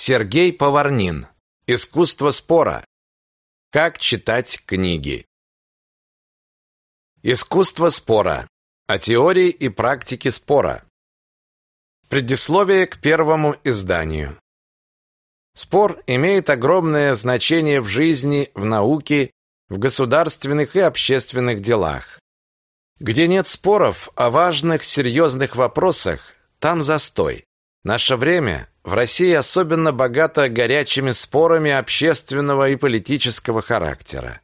Сергей Поварнин. Искусство спора. Как читать книги. Искусство спора. О теории и практике спора. Предисловие к первому изданию. Спор имеет огромное значение в жизни, в науке, в государственных и общественных делах. Где нет споров о важных, серьезных вопросах, там застой. Наше время в России особенно богато горячими спорами общественного и политического характера.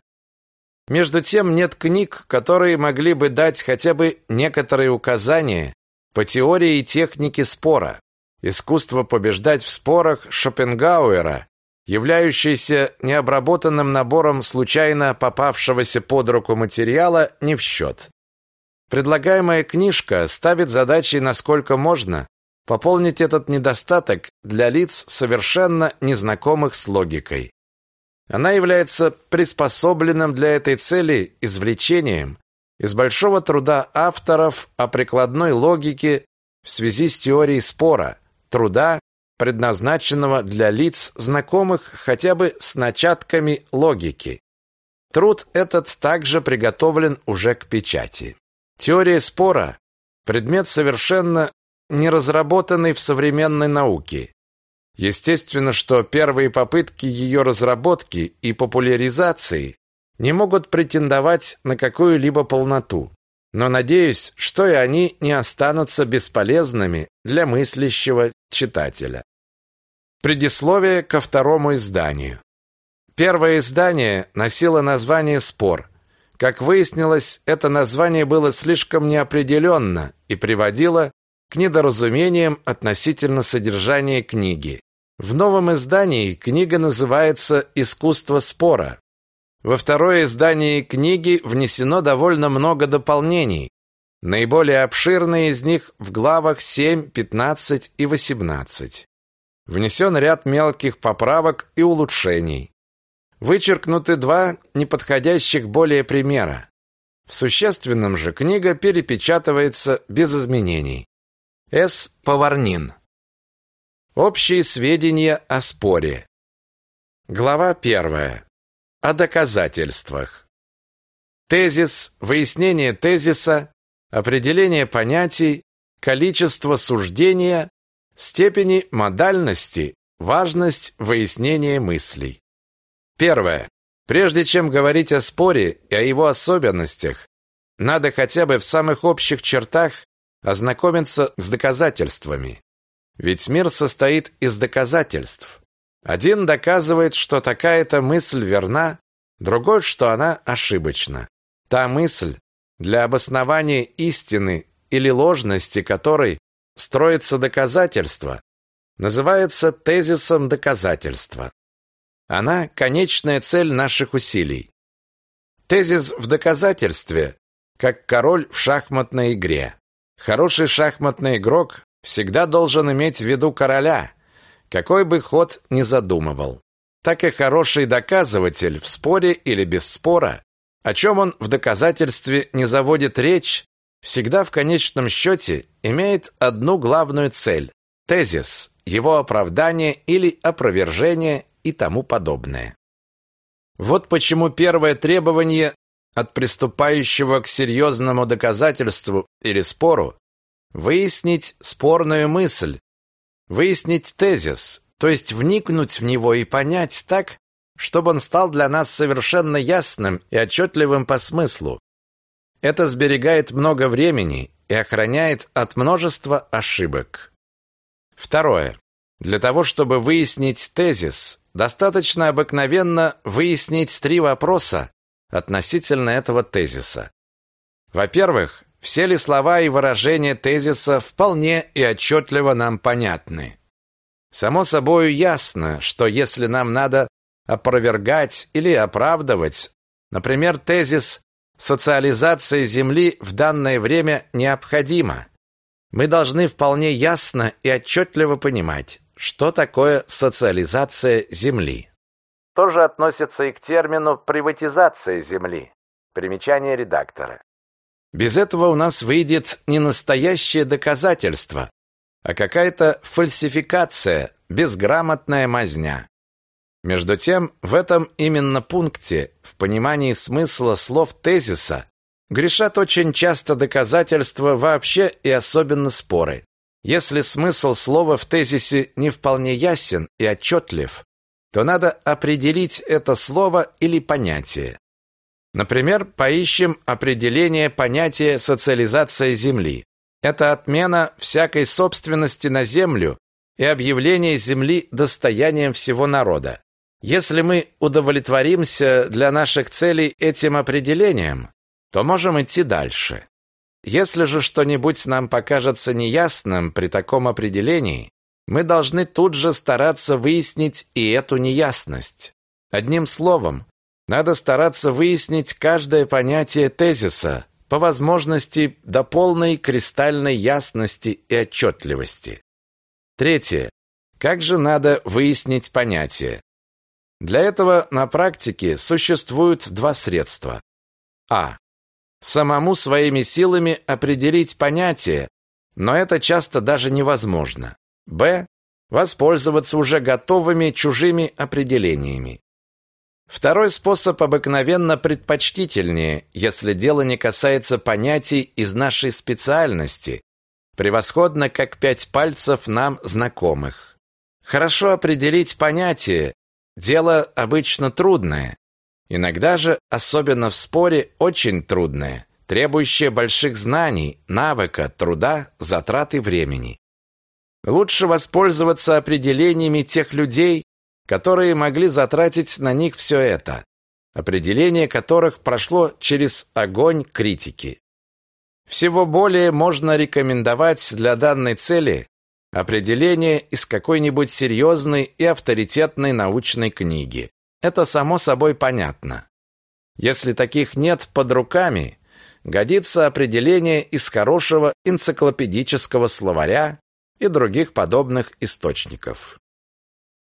Между тем нет книг, которые могли бы дать хотя бы некоторые указания по теории и технике спора. Искусство побеждать в спорах Шопенгауэра, являющееся необработанным набором случайно попавшегося под руку материала, не в счет. Предлагаемая книжка ставит задачей насколько можно пополнить этот недостаток для лиц, совершенно незнакомых с логикой. Она является приспособленным для этой цели извлечением из большого труда авторов о прикладной логике в связи с теорией спора, труда, предназначенного для лиц, знакомых хотя бы с начатками логики. Труд этот также приготовлен уже к печати. Теория спора – предмет совершенно не разработанный в современной науке. Естественно, что первые попытки ее разработки и популяризации не могут претендовать на какую-либо полноту. Но надеюсь, что и они не останутся бесполезными для мыслящего читателя. Предисловие ко второму изданию. Первое издание носило название «Спор». Как выяснилось, это название было слишком неопределенно и приводило к недоразумениям относительно содержания книги. В новом издании книга называется «Искусство спора». Во второе издание книги внесено довольно много дополнений. Наиболее обширные из них в главах 7, 15 и 18. Внесен ряд мелких поправок и улучшений. Вычеркнуты два неподходящих более примера. В существенном же книга перепечатывается без изменений. С. Поварнин. Общие сведения о споре. Глава первая. О доказательствах. Тезис, выяснение тезиса, определение понятий, количество суждения, степени модальности, важность выяснения мыслей. Первое. Прежде чем говорить о споре и о его особенностях, надо хотя бы в самых общих чертах ознакомиться с доказательствами. Ведь мир состоит из доказательств. Один доказывает, что такая-то мысль верна, другой, что она ошибочна. Та мысль, для обоснования истины или ложности которой строится доказательство, называется тезисом доказательства. Она – конечная цель наших усилий. Тезис в доказательстве, как король в шахматной игре. Хороший шахматный игрок всегда должен иметь в виду короля, какой бы ход ни задумывал. Так и хороший доказыватель в споре или без спора, о чем он в доказательстве не заводит речь, всегда в конечном счете имеет одну главную цель – тезис, его оправдание или опровержение и тому подобное. Вот почему первое требование от приступающего к серьезному доказательству или спору выяснить спорную мысль, выяснить тезис, то есть вникнуть в него и понять так, чтобы он стал для нас совершенно ясным и отчетливым по смыслу. Это сберегает много времени и охраняет от множества ошибок. Второе. Для того, чтобы выяснить тезис, достаточно обыкновенно выяснить три вопроса, относительно этого тезиса. Во-первых, все ли слова и выражения тезиса вполне и отчетливо нам понятны? Само собой ясно, что если нам надо опровергать или оправдывать, например, тезис «социализация Земли в данное время необходима», мы должны вполне ясно и отчетливо понимать, что такое социализация Земли тоже относится и к термину «приватизация земли». Примечание редактора. Без этого у нас выйдет не настоящее доказательство, а какая-то фальсификация, безграмотная мазня. Между тем, в этом именно пункте, в понимании смысла слов тезиса, грешат очень часто доказательства вообще и особенно споры. Если смысл слова в тезисе не вполне ясен и отчетлив, то надо определить это слово или понятие. Например, поищем определение понятия социализация Земли. Это отмена всякой собственности на землю и объявление земли достоянием всего народа. Если мы удовлетворимся для наших целей этим определением, то можем идти дальше. Если же что-нибудь нам покажется неясным при таком определении, мы должны тут же стараться выяснить и эту неясность. Одним словом, надо стараться выяснить каждое понятие тезиса, по возможности до полной кристальной ясности и отчетливости. Третье. Как же надо выяснить понятие? Для этого на практике существуют два средства. А. Самому своими силами определить понятие, но это часто даже невозможно. Б. Воспользоваться уже готовыми чужими определениями. Второй способ обыкновенно предпочтительнее, если дело не касается понятий из нашей специальности, превосходно как пять пальцев нам знакомых. Хорошо определить понятие – дело обычно трудное. Иногда же, особенно в споре, очень трудное, требующее больших знаний, навыка, труда, затраты времени. Лучше воспользоваться определениями тех людей, которые могли затратить на них все это, определение которых прошло через огонь критики. Всего более можно рекомендовать для данной цели определение из какой-нибудь серьезной и авторитетной научной книги. Это само собой понятно. Если таких нет под руками, годится определение из хорошего энциклопедического словаря и других подобных источников.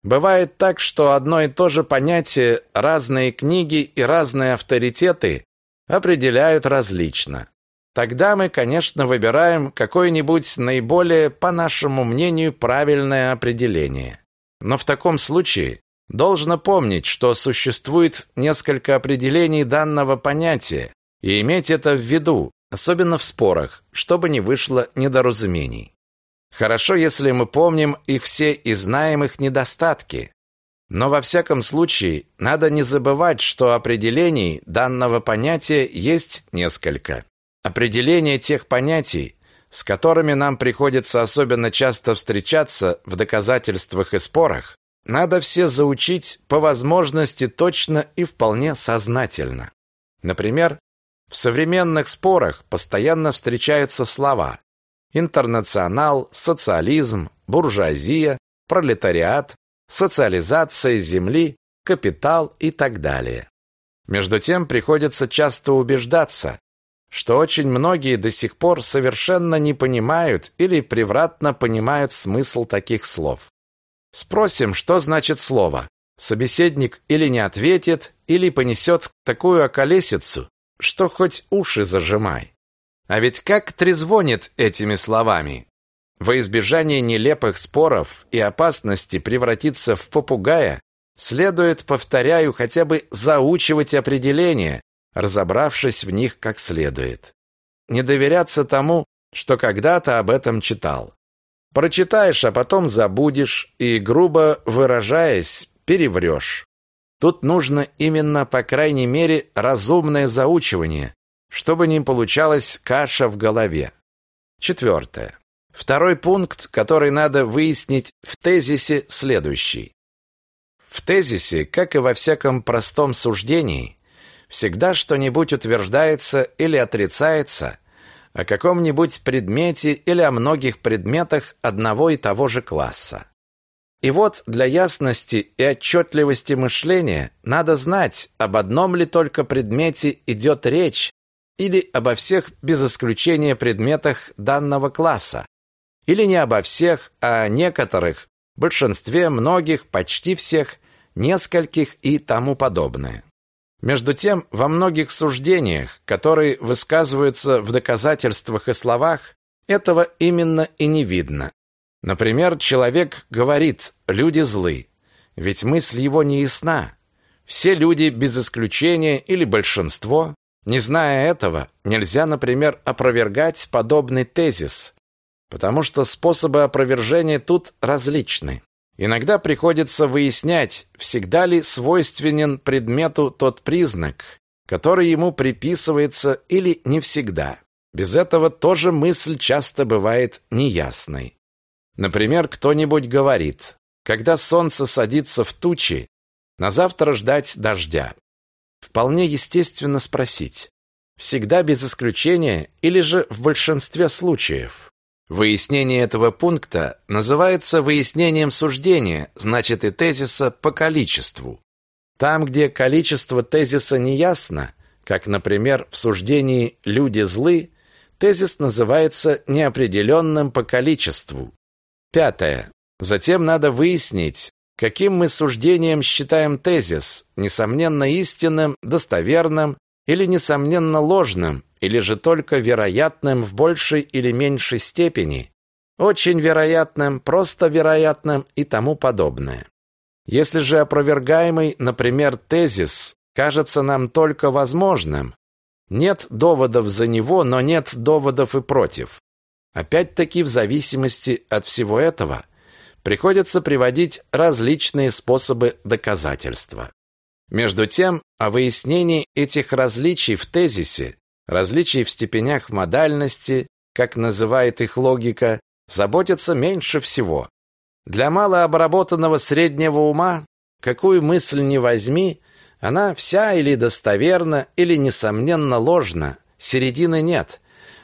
Бывает так, что одно и то же понятие разные книги и разные авторитеты определяют различно. Тогда мы, конечно, выбираем какое-нибудь наиболее, по нашему мнению, правильное определение. Но в таком случае должно помнить, что существует несколько определений данного понятия, и иметь это в виду, особенно в спорах, чтобы не вышло недоразумений. Хорошо, если мы помним их все и знаем их недостатки. Но во всяком случае, надо не забывать, что определений данного понятия есть несколько. Определение тех понятий, с которыми нам приходится особенно часто встречаться в доказательствах и спорах, надо все заучить по возможности точно и вполне сознательно. Например, в современных спорах постоянно встречаются слова интернационал, социализм, буржуазия, пролетариат, социализация земли, капитал и так далее. Между тем приходится часто убеждаться, что очень многие до сих пор совершенно не понимают или превратно понимают смысл таких слов. Спросим, что значит слово. Собеседник или не ответит, или понесет такую околесицу, что хоть уши зажимай. А ведь как трезвонит этими словами. Во избежание нелепых споров и опасности превратиться в попугая, следует, повторяю, хотя бы заучивать определения, разобравшись в них как следует. Не доверяться тому, что когда-то об этом читал. Прочитаешь, а потом забудешь и, грубо выражаясь, переврешь. Тут нужно именно, по крайней мере, разумное заучивание, чтобы не получалась каша в голове. Четвертое. Второй пункт, который надо выяснить в тезисе, следующий. В тезисе, как и во всяком простом суждении, всегда что-нибудь утверждается или отрицается о каком-нибудь предмете или о многих предметах одного и того же класса. И вот для ясности и отчетливости мышления надо знать, об одном ли только предмете идет речь или обо всех без исключения предметах данного класса, или не обо всех, а о некоторых, большинстве, многих, почти всех, нескольких и тому подобное. Между тем, во многих суждениях, которые высказываются в доказательствах и словах, этого именно и не видно. Например, человек говорит «люди злы», ведь мысль его не ясна. Все люди без исключения или большинство. Не зная этого, нельзя, например, опровергать подобный тезис, потому что способы опровержения тут различны. Иногда приходится выяснять, всегда ли свойственен предмету тот признак, который ему приписывается или не всегда. Без этого тоже мысль часто бывает неясной. Например, кто-нибудь говорит, когда солнце садится в тучи, на завтра ждать дождя. Вполне естественно спросить, всегда без исключения или же в большинстве случаев? Выяснение этого пункта называется выяснением суждения, значит и тезиса по количеству. Там, где количество тезиса неясно, как, например, в суждении «люди злы», тезис называется неопределенным по количеству. Пятое. Затем надо выяснить, каким мы суждением считаем тезис, несомненно истинным, достоверным или несомненно ложным, или же только вероятным в большей или меньшей степени, очень вероятным, просто вероятным и тому подобное. Если же опровергаемый, например, тезис кажется нам только возможным, нет доводов за него, но нет доводов и против. Опять-таки в зависимости от всего этого приходится приводить различные способы доказательства. Между тем, о выяснении этих различий в тезисе различий в степенях модальности, как называет их логика, заботятся меньше всего. Для малообработанного среднего ума, какую мысль ни возьми, она вся или достоверна, или несомненно ложна, середины нет,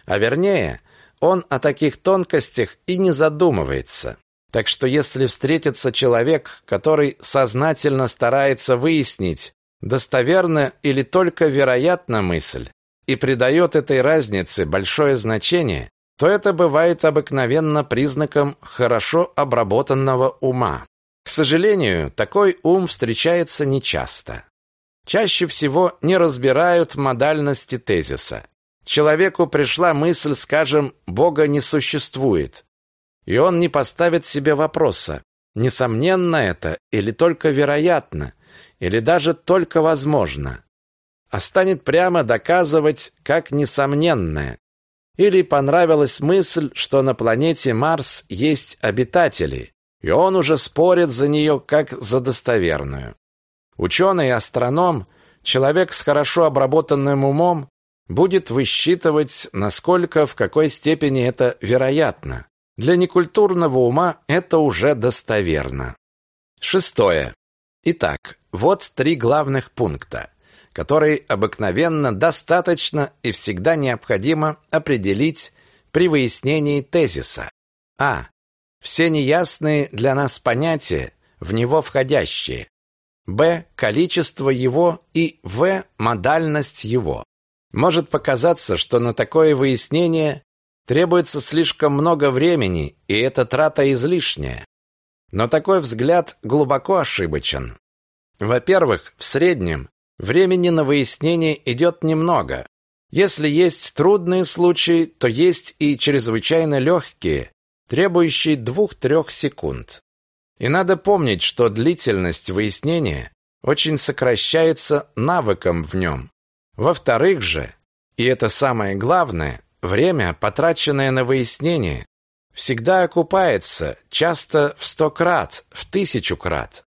а вернее, он о таких тонкостях и не задумывается. Так что если встретится человек, который сознательно старается выяснить, достоверна или только вероятна мысль, и придает этой разнице большое значение, то это бывает обыкновенно признаком хорошо обработанного ума. К сожалению, такой ум встречается нечасто. Чаще всего не разбирают модальности тезиса. Человеку пришла мысль, скажем, Бога не существует, и он не поставит себе вопроса, несомненно это или только вероятно, или даже только возможно а станет прямо доказывать как несомненное. Или понравилась мысль, что на планете Марс есть обитатели, и он уже спорит за нее как за достоверную. Ученый и астроном, человек с хорошо обработанным умом, будет высчитывать, насколько, в какой степени это вероятно. Для некультурного ума это уже достоверно. Шестое. Итак, вот три главных пункта который обыкновенно достаточно и всегда необходимо определить при выяснении тезиса. А. Все неясные для нас понятия, в него входящие. Б. Количество его и В. Модальность его. Может показаться, что на такое выяснение требуется слишком много времени, и эта трата излишняя. Но такой взгляд глубоко ошибочен. Во-первых, в среднем Времени на выяснение идет немного. Если есть трудные случаи, то есть и чрезвычайно легкие, требующие двух-трех секунд. И надо помнить, что длительность выяснения очень сокращается навыком в нем. Во-вторых же, и это самое главное, время, потраченное на выяснение, всегда окупается, часто в сто крат, в тысячу крат.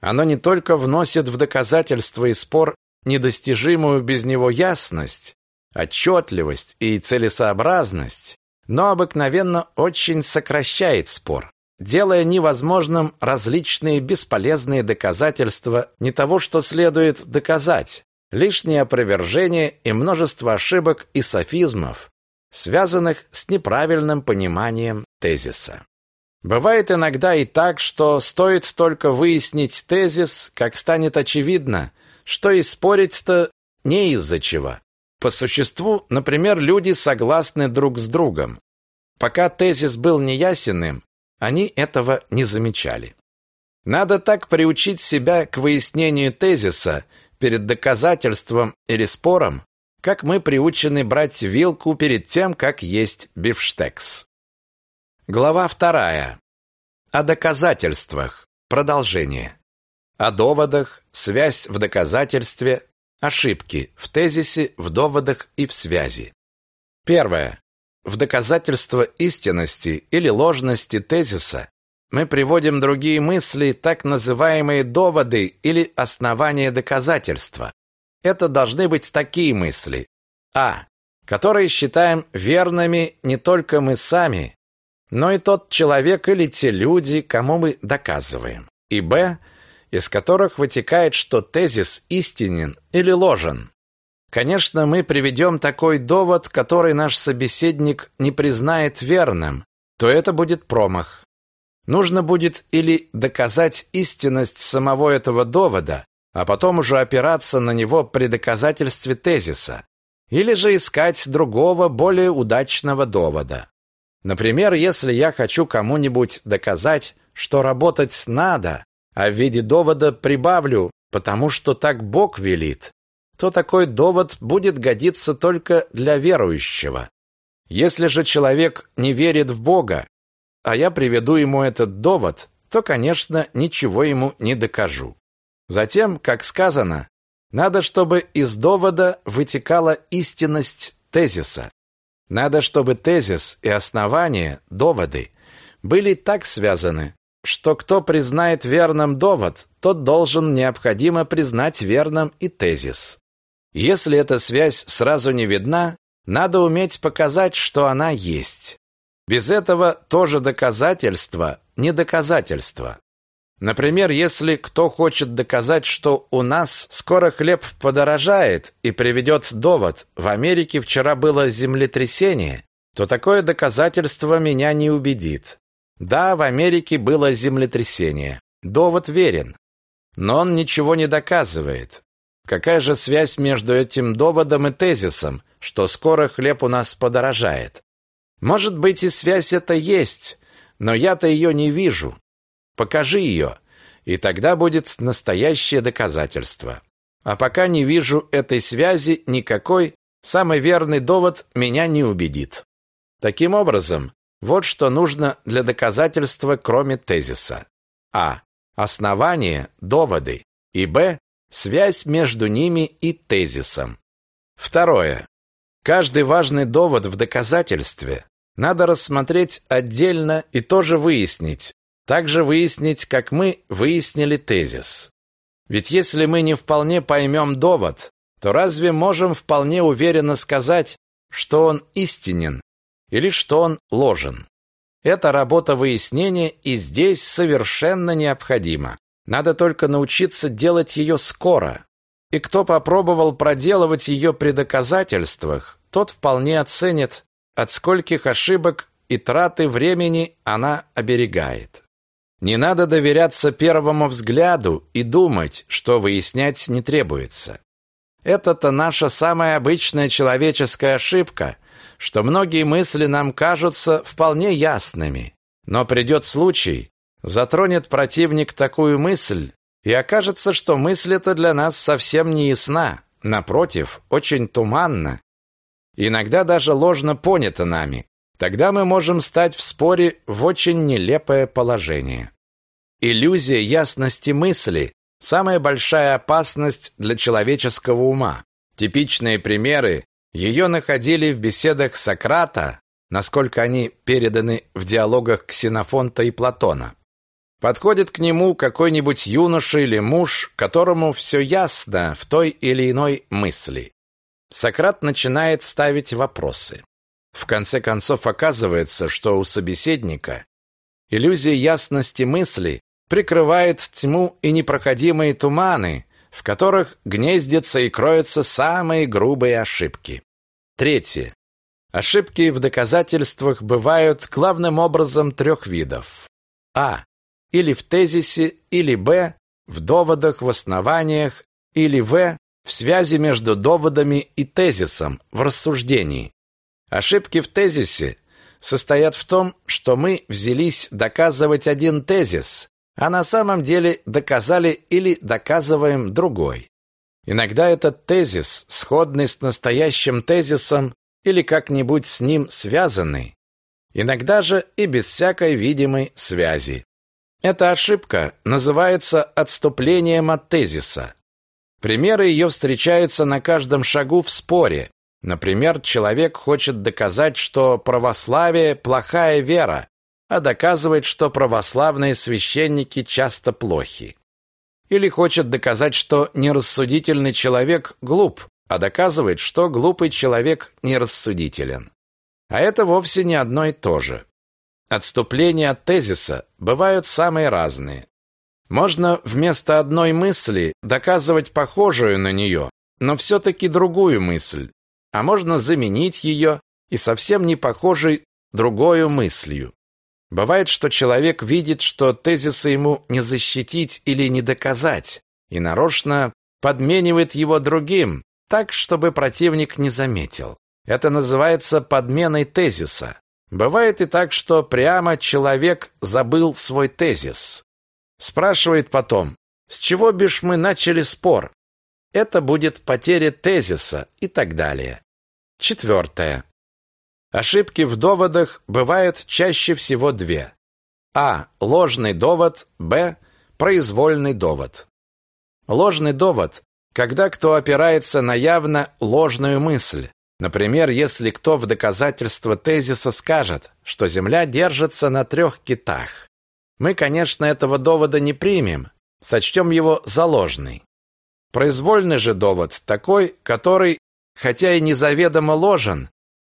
Оно не только вносит в доказательство и спор недостижимую без него ясность, отчетливость и целесообразность, но обыкновенно очень сокращает спор, делая невозможным различные бесполезные доказательства не того, что следует доказать, лишнее опровержение и множество ошибок и софизмов, связанных с неправильным пониманием тезиса. Бывает иногда и так, что стоит только выяснить тезис, как станет очевидно, что и спорить-то не из-за чего. По существу, например, люди согласны друг с другом. Пока тезис был неясенным, они этого не замечали. Надо так приучить себя к выяснению тезиса перед доказательством или спором, как мы приучены брать вилку перед тем, как есть бифштекс. Глава вторая. О доказательствах. Продолжение. О доводах, связь в доказательстве, ошибки в тезисе, в доводах и в связи. Первое. В доказательство истинности или ложности тезиса мы приводим другие мысли, так называемые доводы или основания доказательства. Это должны быть такие мысли. А. Которые считаем верными не только мы сами, но и тот человек или те люди, кому мы доказываем. И Б. Из которых вытекает, что тезис истинен или ложен. Конечно, мы приведем такой довод, который наш собеседник не признает верным, то это будет промах. Нужно будет или доказать истинность самого этого довода, а потом уже опираться на него при доказательстве тезиса, или же искать другого, более удачного довода. Например, если я хочу кому-нибудь доказать, что работать надо, а в виде довода прибавлю, потому что так Бог велит, то такой довод будет годиться только для верующего. Если же человек не верит в Бога, а я приведу ему этот довод, то, конечно, ничего ему не докажу. Затем, как сказано, надо, чтобы из довода вытекала истинность тезиса. Надо, чтобы тезис и основание, доводы, были так связаны, что кто признает верным довод, тот должен необходимо признать верным и тезис. Если эта связь сразу не видна, надо уметь показать, что она есть. Без этого тоже доказательство не доказательство. Например, если кто хочет доказать, что у нас скоро хлеб подорожает и приведет довод «в Америке вчера было землетрясение», то такое доказательство меня не убедит. Да, в Америке было землетрясение. Довод верен. Но он ничего не доказывает. Какая же связь между этим доводом и тезисом, что скоро хлеб у нас подорожает? Может быть, и связь эта есть, но я-то ее не вижу. Покажи ее, и тогда будет настоящее доказательство. А пока не вижу этой связи никакой, самый верный довод меня не убедит. Таким образом, вот что нужно для доказательства, кроме тезиса. А. Основание, доводы. И Б. Связь между ними и тезисом. Второе. Каждый важный довод в доказательстве надо рассмотреть отдельно и тоже выяснить. Также выяснить, как мы выяснили тезис. Ведь если мы не вполне поймем довод, то разве можем вполне уверенно сказать, что он истинен или что он ложен? Эта работа выяснения и здесь совершенно необходима. Надо только научиться делать ее скоро. И кто попробовал проделывать ее при доказательствах, тот вполне оценит, от скольких ошибок и траты времени она оберегает. Не надо доверяться первому взгляду и думать, что выяснять не требуется. Это-то наша самая обычная человеческая ошибка, что многие мысли нам кажутся вполне ясными. Но придет случай, Затронет противник такую мысль, и окажется, что мысль эта для нас совсем не ясна, напротив, очень туманна, иногда даже ложно понята нами. Тогда мы можем стать в споре в очень нелепое положение. Иллюзия ясности мысли – самая большая опасность для человеческого ума. Типичные примеры ее находили в беседах Сократа, насколько они переданы в диалогах Ксенофонта и Платона. Подходит к нему какой-нибудь юноша или муж, которому все ясно в той или иной мысли. Сократ начинает ставить вопросы. В конце концов оказывается, что у собеседника иллюзия ясности мысли прикрывает тьму и непроходимые туманы, в которых гнездятся и кроются самые грубые ошибки. Третье. Ошибки в доказательствах бывают главным образом трех видов. А или в тезисе, или б. в доводах, в основаниях, или в. в связи между доводами и тезисом, в рассуждении. Ошибки в тезисе состоят в том, что мы взялись доказывать один тезис, а на самом деле доказали или доказываем другой. Иногда этот тезис, сходный с настоящим тезисом или как-нибудь с ним связанный, иногда же и без всякой видимой связи. Эта ошибка называется отступлением от тезиса. Примеры ее встречаются на каждом шагу в споре. Например, человек хочет доказать, что православие – плохая вера, а доказывает, что православные священники часто плохи. Или хочет доказать, что нерассудительный человек глуп, а доказывает, что глупый человек нерассудителен. А это вовсе не одно и то же. Отступления от тезиса бывают самые разные. Можно вместо одной мысли доказывать похожую на нее, но все-таки другую мысль, а можно заменить ее и совсем не похожей другой мыслью. Бывает, что человек видит, что тезисы ему не защитить или не доказать, и нарочно подменивает его другим, так, чтобы противник не заметил. Это называется подменой тезиса. Бывает и так, что прямо человек забыл свой тезис. Спрашивает потом, с чего бишь мы начали спор? Это будет потеря тезиса и так далее. Четвертое. Ошибки в доводах бывают чаще всего две. А. Ложный довод. Б. Произвольный довод. Ложный довод, когда кто опирается на явно ложную мысль. Например, если кто в доказательство тезиса скажет, что Земля держится на трех китах. Мы, конечно, этого довода не примем, сочтем его за ложный. Произвольный же довод такой, который, хотя и незаведомо ложен,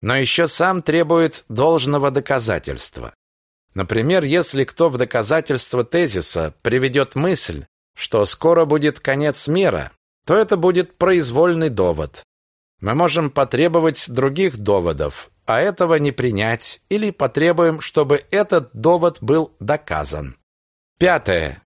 но еще сам требует должного доказательства. Например, если кто в доказательство тезиса приведет мысль, что скоро будет конец мира, то это будет произвольный довод. Мы можем потребовать других доводов, а этого не принять, или потребуем, чтобы этот довод был доказан. Пятое.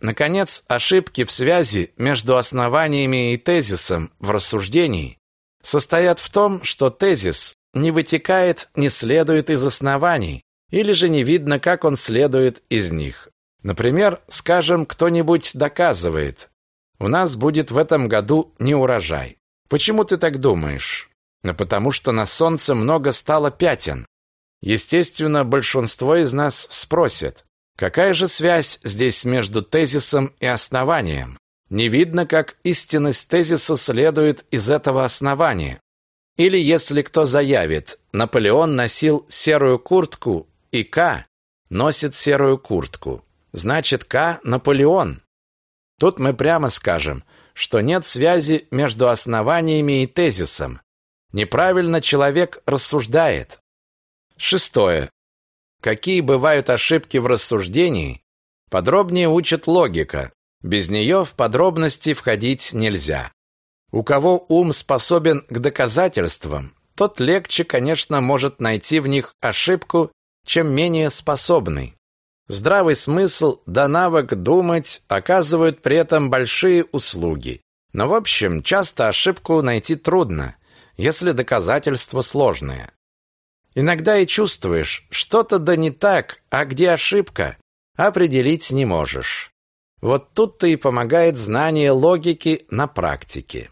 Наконец, ошибки в связи между основаниями и тезисом в рассуждении состоят в том, что тезис не вытекает, не следует из оснований, или же не видно, как он следует из них. Например, скажем, кто-нибудь доказывает, у нас будет в этом году неурожай. Почему ты так думаешь? Ну, потому что на солнце много стало пятен. Естественно, большинство из нас спросит, какая же связь здесь между тезисом и основанием? Не видно, как истинность тезиса следует из этого основания. Или если кто заявит, Наполеон носил серую куртку, и К носит серую куртку, значит К Наполеон. Тут мы прямо скажем, что нет связи между основаниями и тезисом. Неправильно человек рассуждает. Шестое. Какие бывают ошибки в рассуждении, подробнее учит логика. Без нее в подробности входить нельзя. У кого ум способен к доказательствам, тот легче, конечно, может найти в них ошибку, чем менее способный. Здравый смысл да навык думать оказывают при этом большие услуги. Но в общем, часто ошибку найти трудно, если доказательства сложные. Иногда и чувствуешь, что-то да не так, а где ошибка, определить не можешь. Вот тут-то и помогает знание логики на практике.